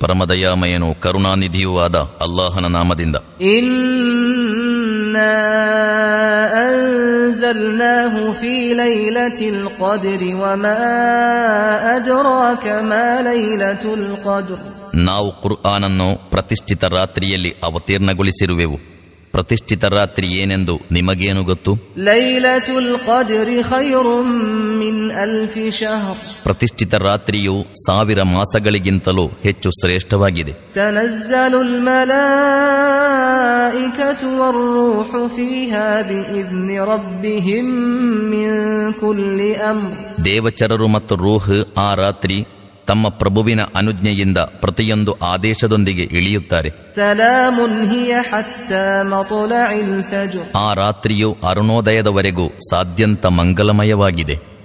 ಪರಮದಯಾಮಯನು ಕರುಣಾನಿಧಿಯೂ ಆದ ಅಲ್ಲಾಹನ ನಾಮದಿಂದ إنا أنزلناه في ليلة القدر وما أدراك ما ليلة القدر ನಾವು ಕುರ್ಆನನ್ನು ಪ್ರತಿಷ್ಠಿತ ರಾತ್ರಿಯಲ್ಲಿ ಅವತೀರ್ಣಗೊಳಿಸಿರುವೆವು ಪ್ರತಿಷ್ಠಿತ ರಾತ್ರಿ ಏನೆಂದು ನಿಮಗೇನು ಗೊತ್ತು? ಲೈಲತುಲ್ ಕದ್ರಿ ಖೈರುಂ ಮಿನ್ ಅಲ್ಫ್ ಶಹರ್. ಪ್ರತಿಷ್ಠಿತ ರಾತ್ರಿಯು ಸಾವಿರ ಮಾಸಗಳಿಗಿಂತಲೂ ಹೆಚ್ಚು ಶ್ರೇಷ್ಠವಾಗಿದೆ. ತನಜ್ಜಲುಲ್ ಮಲಾಯಿಕತು ವರ್ರೂಹು ಫಿಹಾ ಬಿಇಜ್ನಿ ರಬ್ಬಿಹಿಂ ಮಿನ್ ಕುಲ್ಲಿ ಅಮ್ರ್. ದೇವಚರರು ಮತ್ತು ರೂಹ್ ಆ ರಾತ್ರಿ ತಮ್ಮ ಪ್ರಭುವಿನ ಅನುಜ್ಞೆಯಿಂದ ಪ್ರತಿಯೊಂದು ಆದೇಶದೊಂದಿಗೆ ಇಳಿಯುತ್ತಾರೆ. ಆ ರಾತ್ರಿಯು ಅರುಣೋದಯದವರೆಗೂ ಸಾಧ್ಯಂತ ಮಂಗಲಮಯವಾಗಿದೆ.